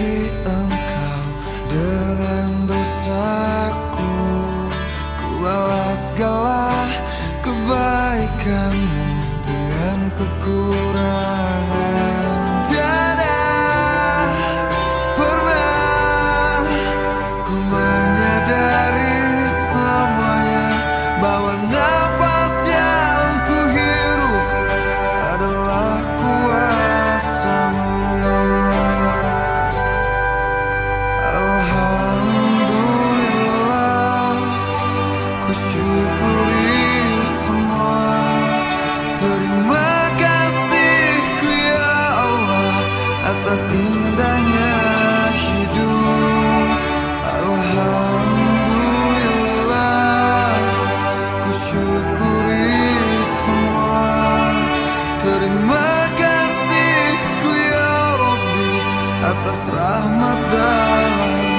hati engkau. Dengan dosaku Ku balas segala kebaikanmu. Dengan kekurangan Terima kasihku ya Rabbi atas rahmat dalam